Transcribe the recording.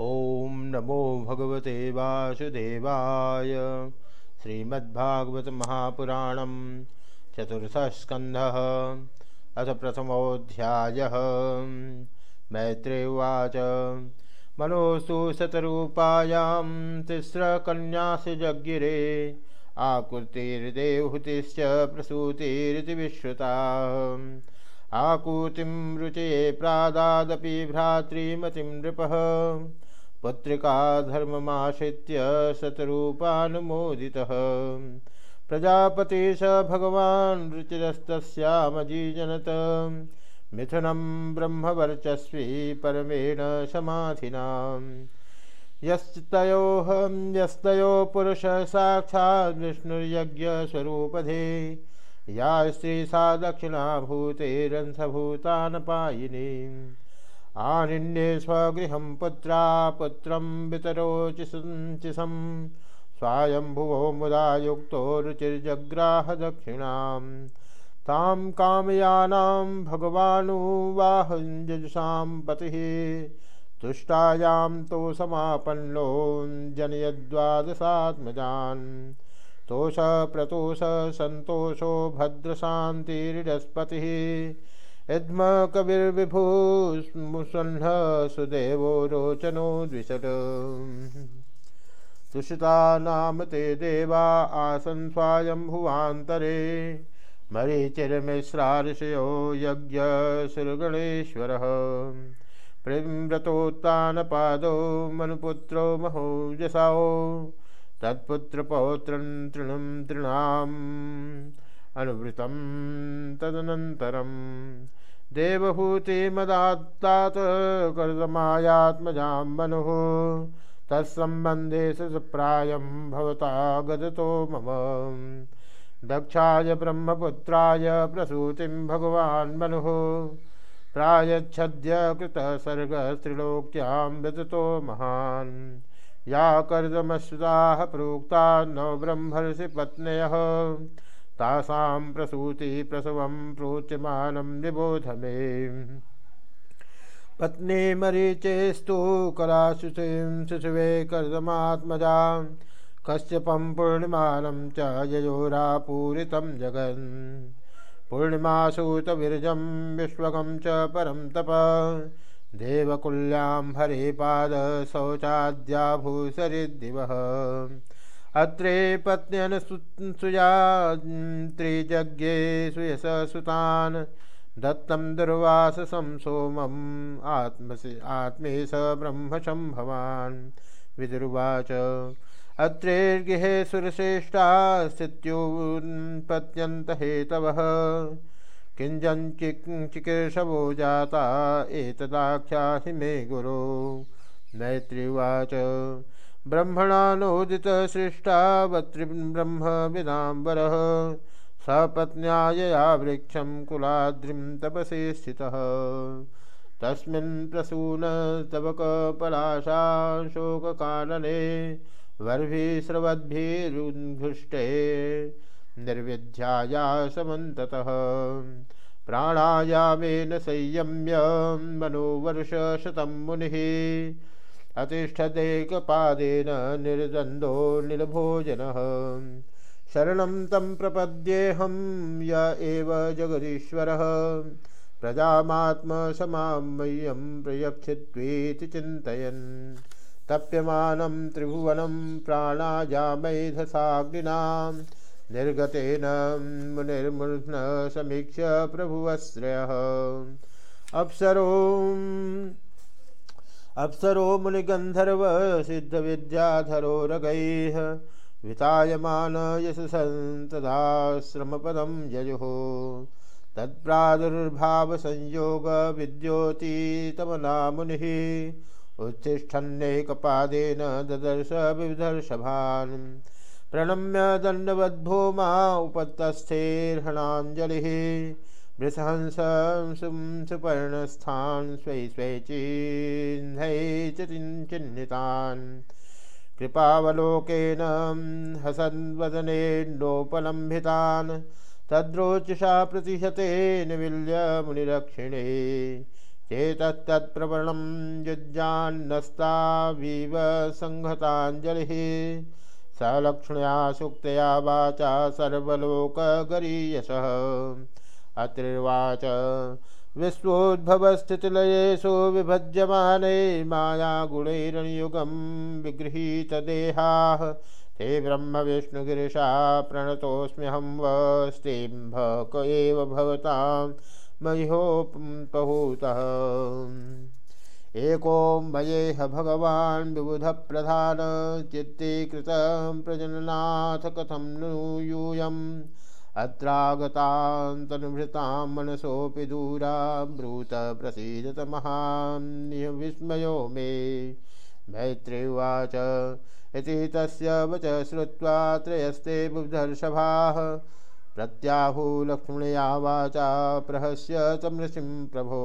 ॐ नमो भगवते वासुदेवाय। श्रीमद्भागवत महापुराणं चतुर्थस्कन्धः अथ प्रथमोऽध्यायः। मैत्रे उवाच। मनोस्तु शतरूपायां तिस्रकन्यासि जज्ञिरे आकृतिर्देवहूतिश्च प्रसूतिरिति विश्रुता। आकूतिं रुचे प्रादादपि भ्रातृमतिं नृपः। पुत्रिका धर्ममाश्रित्य शतरूपानुमोदितः। प्रजापति स भगवान् रुचिरस्तस्यामजीजनत मिथुनं ब्रह्मवर्चस्वी परमेण समाधिनाम् यस्तयोः, यस्तयो पुरुषः साक्षात् या स्त्री सा दक्षिणा दक्षिणाभूतेरंसभूतानपायिनी आनिन्ये स्वगृहं पुत्रा पुत्रं वितरोचिसं स्वायम्भुवो मुदा युक्तो रुचिर्जग्राह दक्षिणां तां कामयानां भगवानुवाहञ्जुषां पतिः। तुष्टायां तो समापन्नो जनयद्वादशात्मजान्। तोष प्रतोष सन्तोषो भद्रशान्तिरिडस्पतिः यद्म कविर्विभूमुसह्न सुदेवो रोचनो द्विषट् तुषिता नाम ते देवा आसन् स्वायम्भुवान्तरे। यज्ञसुरगणेश्वरः प्रेम्रतोत्तानपादो मनुपुत्रो महोजसाओ तत्पुत्रपौत्रं तृणं तृणाम्। अनुवृतं तदनन्तरं देवहूतिमदात्तात् कर्दमायात्मजां मनुः। तत्सम्बन्धे सप्रायं भवता गदतो मम। दक्षाय ब्रह्मपुत्राय प्रसूतिं भगवान् मनुः। प्रायच्छद्य कृतसर्गस्त्रिलोक्यां व्यततो महान्। या कर्दमश्रुताः प्रोक्ता ब्रह्मर्षि पत्न्यः तासां प्रसूतिप्रसवं प्रोच्यमानं निबोध मे। पत्नी मरीचेस्तु कलाशुचिं शिशुवे कर्दमात्मजां, कश्यपं पूर्णिमानं च ययोरापूरितं जगन्। पूर्णिमासूतविरजं विश्वगं च परं तप। देवकुल्यां हरे अत्रे पत्न्यनसुया त्रिजज्ञे सुयससुतान्। दत्तं दुर्वाससं सोमम् आत्मसि आत्मे स ब्रह्मशम्भवान् विदुर्वाच, अत्रेर्गृहे सुरश्रेष्ठा स्थित्योत्पत्यन्तहेतवः किञ्जञ्चिकीर्षवो जाता एतदाख्याहि मे गुरो। मैत्रीवाच ब्रह्मणा नोदितसृष्टा वत्रिब्रह्मविदाम्बरः सपत्न्यायया वृक्षं कुलाद्रिं तपसि स्थितः। तस्मिन् प्रसून तव कपलाशा शोककानने वर्भिस्रवद्भिरुद्घुष्टे निर्विध्याया समन्ततः। प्राणायामेन संयम्य मनोवर्षशतं मुनिः अतिष्ठदेकपादेन निर्द्वन्द्वो निलभोजनः शरणं तं प्रपद्येऽहं य एव जगदीश्वरः। प्रजामात्मसमां मह्यं प्रयक्षित्वेति चिन्तयन्। तप्यमानं त्रिभुवनं प्राणायामैधसाग्निनां निर्गतेन मुनिर्मुह्न समीक्ष्य प्रभुवश्रयः अप्सरो अप्सरो मुनिगन्धर्व सिद्धविद्याधरो रगैः वितायमान यशसन्तदाश्रमपदं ययुः तत्प्रादुर्भावसंयोगविद्योतीतमना मुनिः उत्तिष्ठन्नेकपादेन ददर्श विदर्शभान्। प्रणम्य दण्डवद्भूमा उपतस्थेर्हणाञ्जलिः वृषहंसं सुपर्णस्थान् स्वै कृपावलोकेन हसन्वदनेन्नोपलम्भितान् तद्रोचिषा प्रतिशते निविल्य मुनिरक्षिणे। चेतस्तत्प्रवणं युज्जान्नस्तावीव सङ्हताञ्जलिः सलक्ष्म्या सुक्तया वाचा सर्वलोकगरीयसः अत्रिर्वाच। विश्वोद्भवस्थितिलयेषु विभज्यमाने मायागुणैरनुयुगं विगृहीतदेहाः। ते ब्रह्मविष्णुगिरिशा प्रणतोऽस्म्यहं वस्तिम्भक एव भवतां मह्योपहूतः एको मयेह भगवान् विबुधप्रधान चित्तीकृतं प्रजननाथ कथं नु यूयम् अत्रागतान्तनुभृतां मनसोऽपि दूरा ब्रूत प्रसीदत महान् विस्मयो मे। मैत्रेवाच इति तस्य वच श्रुत्वा त्रयस्ते बुधर्षभाः प्रत्याहुलक्ष्मणया वाचा प्रहस्य तमृषिं प्रभो।